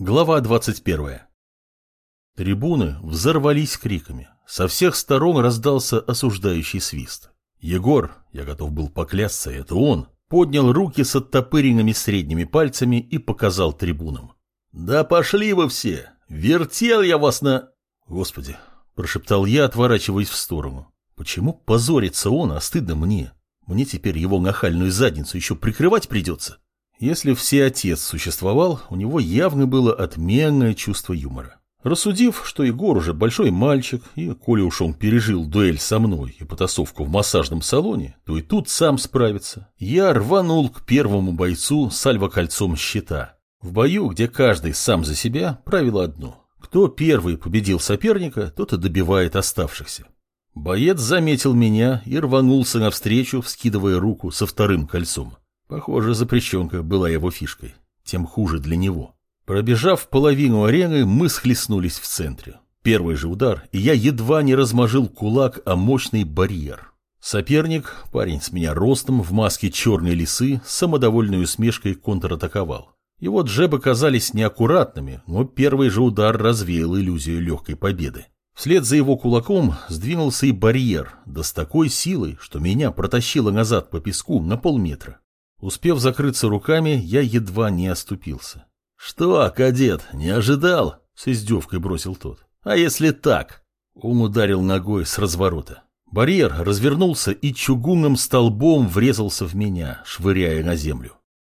Глава 21. Трибуны взорвались криками. Со всех сторон раздался осуждающий свист. Егор, я готов был поклясться, это он, поднял руки с оттопыренными средними пальцами и показал трибунам. «Да пошли вы все! Вертел я вас на...» «Господи!» – прошептал я, отворачиваясь в сторону. «Почему позорится он, а стыдно мне? Мне теперь его нахальную задницу еще прикрывать придется?» Если все отец существовал, у него явно было отменное чувство юмора. Рассудив, что Егор уже большой мальчик, и коли уж он пережил дуэль со мной и потасовку в массажном салоне, то и тут сам справится, я рванул к первому бойцу с альва-кольцом щита. В бою, где каждый сам за себя, правило одно. Кто первый победил соперника, тот и добивает оставшихся. Боец заметил меня и рванулся навстречу, вскидывая руку со вторым кольцом. Похоже, запрещенка была его фишкой. Тем хуже для него. Пробежав половину арены, мы схлестнулись в центре. Первый же удар, и я едва не размажил кулак о мощный барьер. Соперник, парень с меня ростом, в маске черной лисы, с самодовольной усмешкой контратаковал. Его джебы казались неаккуратными, но первый же удар развеял иллюзию легкой победы. Вслед за его кулаком сдвинулся и барьер, да с такой силой, что меня протащило назад по песку на полметра. Успев закрыться руками, я едва не оступился. «Что, кадет, не ожидал?» — с издевкой бросил тот. «А если так?» Он ударил ногой с разворота. Барьер развернулся и чугунным столбом врезался в меня, швыряя на землю.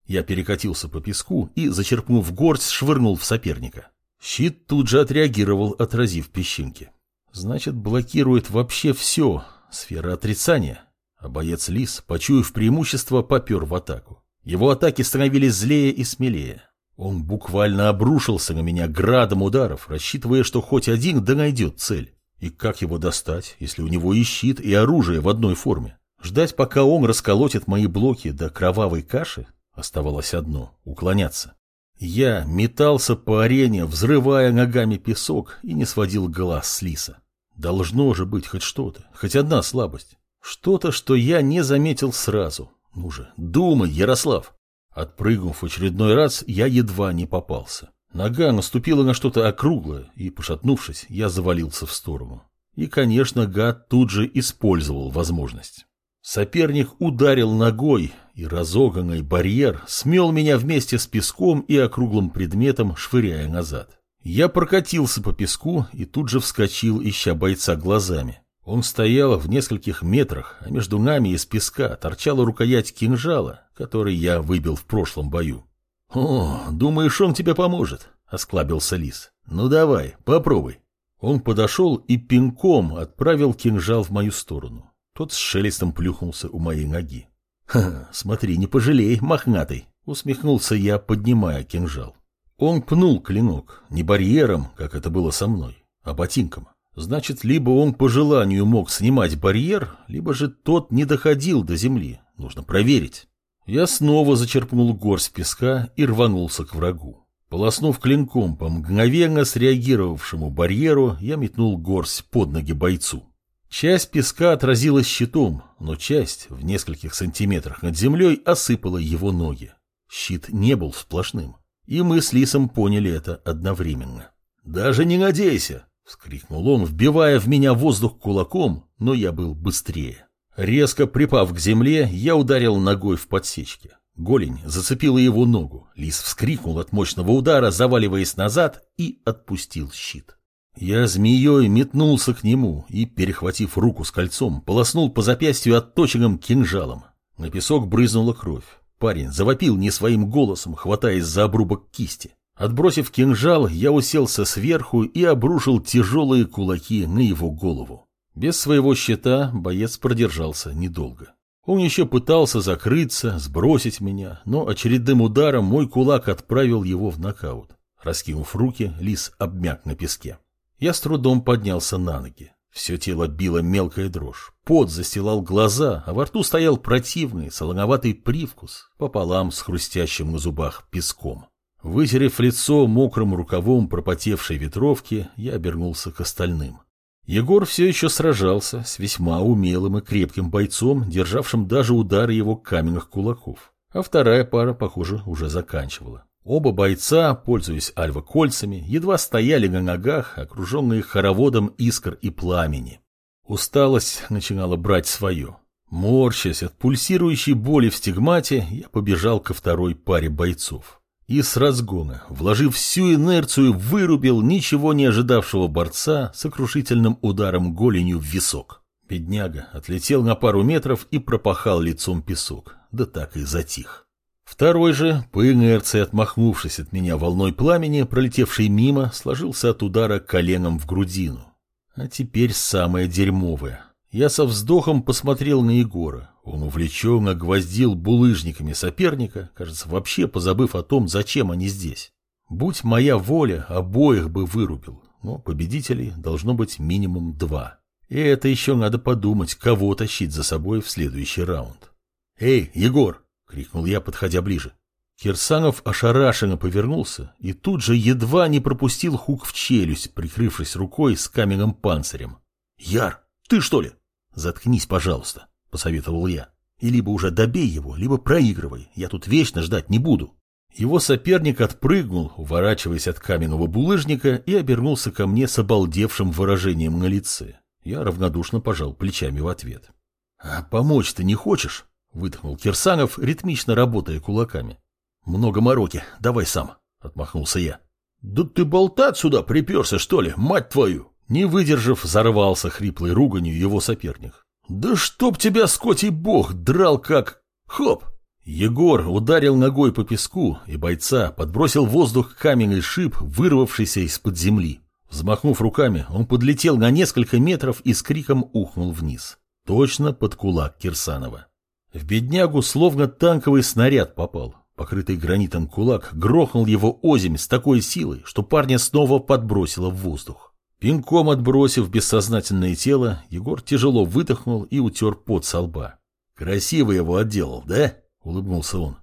Я перекатился по песку и, зачерпнув горсть, швырнул в соперника. Щит тут же отреагировал, отразив песчинки. Значит, блокирует вообще все. Сфера отрицания. А боец Лис, почуяв преимущество, попер в атаку. Его атаки становились злее и смелее. Он буквально обрушился на меня градом ударов, рассчитывая, что хоть один да найдет цель. И как его достать, если у него и щит, и оружие в одной форме? Ждать, пока он расколотит мои блоки до кровавой каши? Оставалось одно — уклоняться. Я метался по арене, взрывая ногами песок, и не сводил глаз с лиса. Должно же быть хоть что-то, хоть одна слабость. Что-то, что я не заметил сразу. Ну же, думай, Ярослав. Отпрыгнув в очередной раз, я едва не попался. Нога наступила на что-то округлое, и, пошатнувшись, я завалился в сторону. И, конечно, гад тут же использовал возможность. Соперник ударил ногой, и разоганный барьер смел меня вместе с песком и округлым предметом, швыряя назад. Я прокатился по песку и тут же вскочил, ища бойца глазами. Он стоял в нескольких метрах, а между нами из песка торчала рукоять кинжала, который я выбил в прошлом бою. «О, думаешь, он тебе поможет?» — осклабился лис. «Ну давай, попробуй». Он подошел и пинком отправил кинжал в мою сторону. Тот с шелестом плюхнулся у моей ноги. «Ха, смотри, не пожалей, мохнатый!» — усмехнулся я, поднимая кинжал. Он пнул клинок не барьером, как это было со мной, а ботинком. Значит, либо он по желанию мог снимать барьер, либо же тот не доходил до земли. Нужно проверить. Я снова зачерпнул горсть песка и рванулся к врагу. Полоснув клинком по мгновенно среагировавшему барьеру, я метнул горсть под ноги бойцу. Часть песка отразилась щитом, но часть в нескольких сантиметрах над землей осыпала его ноги. Щит не был сплошным, и мы с Лисом поняли это одновременно. «Даже не надейся!» Вскрикнул он, вбивая в меня воздух кулаком, но я был быстрее. Резко припав к земле, я ударил ногой в подсечке. Голень зацепила его ногу. Лис вскрикнул от мощного удара, заваливаясь назад, и отпустил щит. Я змеей метнулся к нему и, перехватив руку с кольцом, полоснул по запястью отточенным кинжалом. На песок брызнула кровь. Парень завопил не своим голосом, хватаясь за обрубок кисти. Отбросив кинжал, я уселся сверху и обрушил тяжелые кулаки на его голову. Без своего щита боец продержался недолго. Он еще пытался закрыться, сбросить меня, но очередным ударом мой кулак отправил его в нокаут. Раскинув руки, лис обмяк на песке. Я с трудом поднялся на ноги. Все тело било мелкая дрожь. Пот застилал глаза, а во рту стоял противный, солоноватый привкус, пополам с хрустящим на зубах песком. Вытерев лицо мокрым рукавом пропотевшей ветровки, я обернулся к остальным. Егор все еще сражался с весьма умелым и крепким бойцом, державшим даже удары его каменных кулаков. А вторая пара, похоже, уже заканчивала. Оба бойца, пользуясь альва-кольцами, едва стояли на ногах, окруженные хороводом искр и пламени. Усталость начинала брать свое. Морщась от пульсирующей боли в стигмате, я побежал ко второй паре бойцов. И с разгона, вложив всю инерцию, вырубил ничего не ожидавшего борца сокрушительным ударом голенью в висок. Бедняга отлетел на пару метров и пропахал лицом песок, да так и затих. Второй же, по инерции отмахнувшись от меня волной пламени, пролетевший мимо, сложился от удара коленом в грудину. А теперь самое дерьмовое. Я со вздохом посмотрел на Егора. Он увлеченно гвоздил булыжниками соперника, кажется, вообще позабыв о том, зачем они здесь. Будь моя воля, обоих бы вырубил, но победителей должно быть минимум два. И это еще надо подумать, кого тащить за собой в следующий раунд. «Эй, Егор!» — крикнул я, подходя ближе. Кирсанов ошарашенно повернулся и тут же едва не пропустил хук в челюсть, прикрывшись рукой с каменным панцирем. «Яр, ты что ли?» «Заткнись, пожалуйста», — посоветовал я. «И либо уже добей его, либо проигрывай. Я тут вечно ждать не буду». Его соперник отпрыгнул, уворачиваясь от каменного булыжника, и обернулся ко мне с обалдевшим выражением на лице. Я равнодушно пожал плечами в ответ. «А помочь-то не хочешь?» — выдохнул Кирсанов, ритмично работая кулаками. «Много мороки, давай сам», — отмахнулся я. «Да ты болтать сюда приперся, что ли, мать твою!» Не выдержав, взорвался хриплой руганью его соперник. «Да чтоб тебя, скотий бог, драл как... Хоп!» Егор ударил ногой по песку, и бойца подбросил в воздух каменный шип, вырвавшийся из-под земли. Взмахнув руками, он подлетел на несколько метров и с криком ухнул вниз. Точно под кулак Кирсанова. В беднягу словно танковый снаряд попал. Покрытый гранитом кулак грохнул его озимь с такой силой, что парня снова подбросило в воздух. Пинком отбросив бессознательное тело, Егор тяжело выдохнул и утер пот со лба. «Красиво его отделал, да?» — улыбнулся он.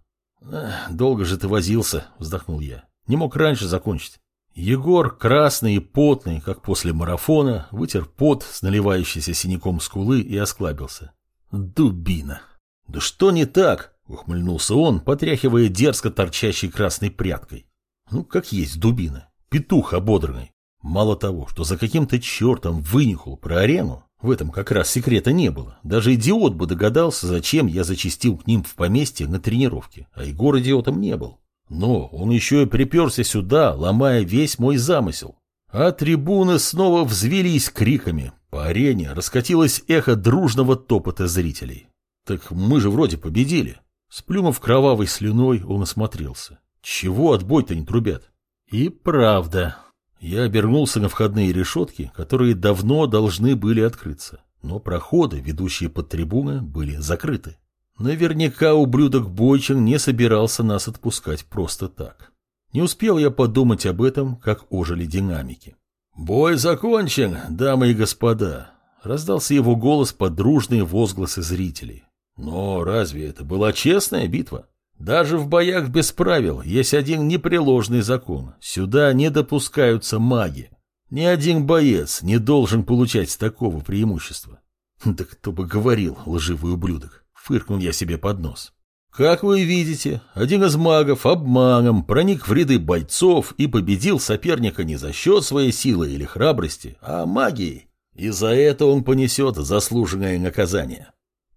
«Долго же ты возился», — вздохнул я. «Не мог раньше закончить». Егор, красный и потный, как после марафона, вытер пот с наливающейся синяком скулы и осклабился. Дубина. Да что не так? Ухмыльнулся он, потряхивая дерзко торчащей красной прядкой. Ну, как есть дубина. Петух ободранный. Мало того, что за каким-то чертом вынюхал про арену, в этом как раз секрета не было. Даже идиот бы догадался, зачем я зачистил к ним в поместье на тренировке, а Егор идиотом не был. Но он еще и приперся сюда, ломая весь мой замысел. А трибуны снова взвелись криками. По арене раскатилось эхо дружного топота зрителей. Так мы же вроде победили. Сплюнув кровавой слюной, он осмотрелся. Чего отбой-то не трубят? И правда. Я обернулся на входные решетки, которые давно должны были открыться. Но проходы, ведущие под трибуны, были закрыты. Наверняка ублюдок Бойчин не собирался нас отпускать просто так. Не успел я подумать об этом, как ожили динамики. «Бой закончен, дамы и господа!» Раздался его голос под дружные возгласы зрителей. Но разве это была честная битва? Даже в боях без правил есть один непреложный закон. Сюда не допускаются маги. Ни один боец не должен получать такого преимущества. Да кто бы говорил, лживый ублюдок. Фыркнул я себе под нос. Как вы видите, один из магов обманом проник в ряды бойцов и победил соперника не за счет своей силы или храбрости, а магией. И за это он понесет заслуженное наказание.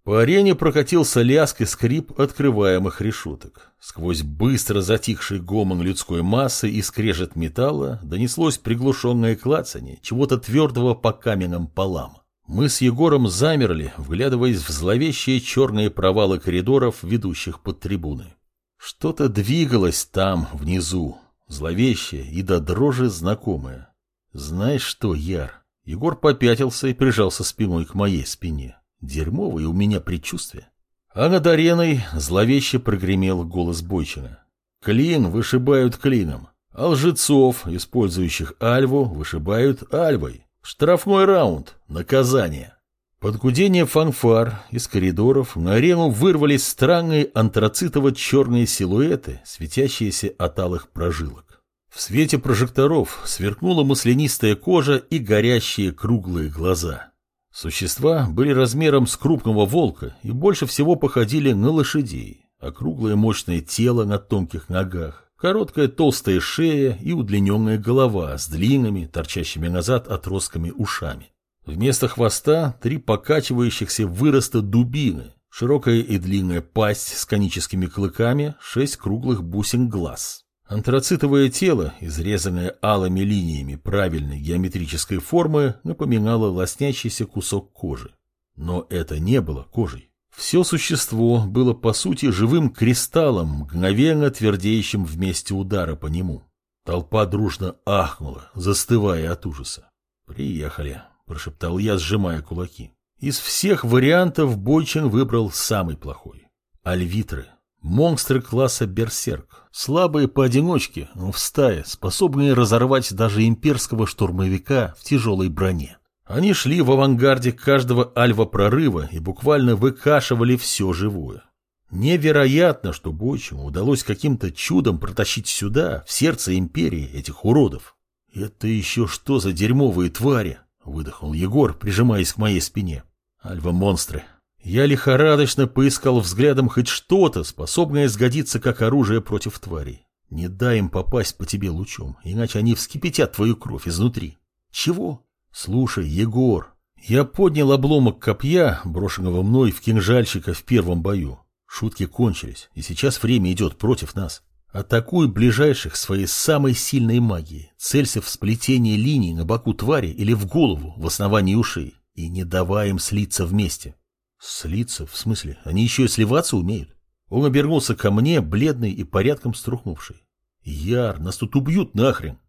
По арене прокатился лязг и скрип открываемых решеток. Сквозь быстро затихший гомон людской массы и скрежет металла донеслось приглушенное клацанье чего-то твердого по каменным полам. Мы с Егором замерли, вглядываясь в зловещие черные провалы коридоров, ведущих под трибуны. Что-то двигалось там, внизу, зловещее и до дрожи знакомое. Знаешь что, Яр? Егор попятился и прижался спиной к моей спине. Дерьмовое у меня предчувствие. А над ареной зловеще прогремел голос Бойчина. Клин вышибают клином, а лжецов, использующих альву, вышибают альвой. Штрафной раунд. Наказание. Под гудение фанфар из коридоров на арену вырвались странные антрацитово-черные силуэты, светящиеся от алых прожилок. В свете прожекторов сверкнула маслянистая кожа и горящие круглые глаза. Существа были размером с крупного волка и больше всего походили на лошадей. Округлое мощное тело на тонких ногах, Короткая толстая шея и удлиненная голова с длинными, торчащими назад отростками ушами. Вместо хвоста три покачивающихся выроста дубины, широкая и длинная пасть с коническими клыками, шесть круглых бусин глаз. Антрацитовое тело, изрезанное алыми линиями правильной геометрической формы, напоминало лоснящийся кусок кожи. Но это не было кожей. Все существо было по сути живым кристаллом, мгновенно твердеющим вместе удара по нему. Толпа дружно ахнула, застывая от ужаса. «Приехали», – прошептал я, сжимая кулаки. Из всех вариантов Бойчин выбрал самый плохой. Альвитры. Монстры класса Берсерк. Слабые поодиночке, но в стае, способные разорвать даже имперского штурмовика в тяжелой броне. Они шли в авангарде каждого альва-прорыва и буквально выкашивали все живое. Невероятно, что Бойчему удалось каким-то чудом протащить сюда, в сердце империи, этих уродов. «Это еще что за дерьмовые твари?» — выдохнул Егор, прижимаясь к моей спине. «Альва-монстры. Я лихорадочно поискал взглядом хоть что-то, способное сгодиться как оружие против тварей. Не дай им попасть по тебе лучом, иначе они вскипятят твою кровь изнутри. Чего? Слушай, Егор, я поднял обломок копья, брошенного мной в кинжальщика в первом бою. Шутки кончились, и сейчас время идет против нас. Атакуй ближайших своей самой сильной магией, целься в сплетение линий на боку твари или в голову, в основании ушей, и не давай им слиться вместе. Слиться? В смысле? Они еще и сливаться умеют? Он обернулся ко мне, бледный и порядком струхнувший. Яр, нас тут убьют нахрен.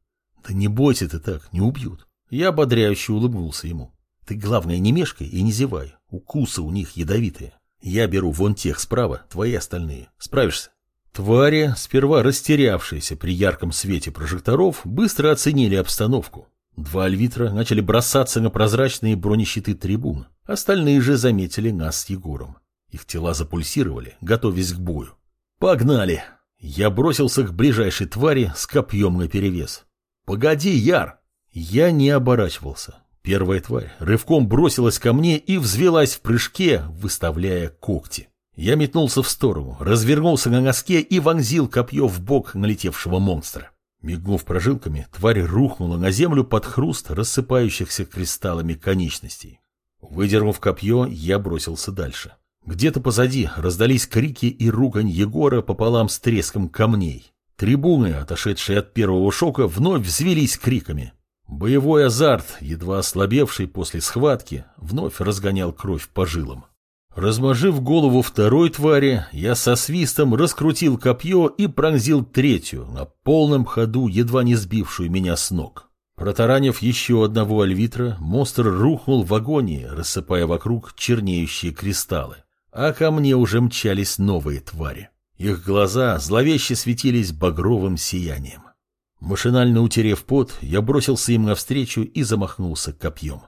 Да не бойся ты так, не убьют. Я ободряюще улыбнулся ему. Ты, главное, не мешкай и не зевай. Укусы у них ядовитые. Я беру вон тех справа, твои остальные. Справишься? Твари, сперва растерявшиеся при ярком свете прожекторов, быстро оценили обстановку. Два альвитра начали бросаться на прозрачные бронещиты трибун. Остальные же заметили нас с Егором. Их тела запульсировали, готовясь к бою. «Погнали!» Я бросился к ближайшей твари с копьем наперевес. «Погоди, Яр!» Я не оборачивался. Первая тварь рывком бросилась ко мне и взвелась в прыжке, выставляя когти. Я метнулся в сторону, развернулся на носке и вонзил копье в бок налетевшего монстра. Мигнув прожилками, тварь рухнула на землю под хруст рассыпающихся кристаллами конечностей. Выдернув копье, я бросился дальше. Где-то позади раздались крики и ругань Егора пополам с треском камней. Трибуны, отошедшие от первого шока, вновь взвелись криками. Боевой азарт, едва ослабевший после схватки, вновь разгонял кровь по жилам. Размажив голову второй твари, я со свистом раскрутил копье и пронзил третью, на полном ходу едва не сбившую меня с ног. Протаранив еще одного альвитра, монстр рухнул в агонии, рассыпая вокруг чернеющие кристаллы. А ко мне уже мчались новые твари. Их глаза зловеще светились багровым сиянием. Машинально утерев пот, я бросился им навстречу и замахнулся копьем.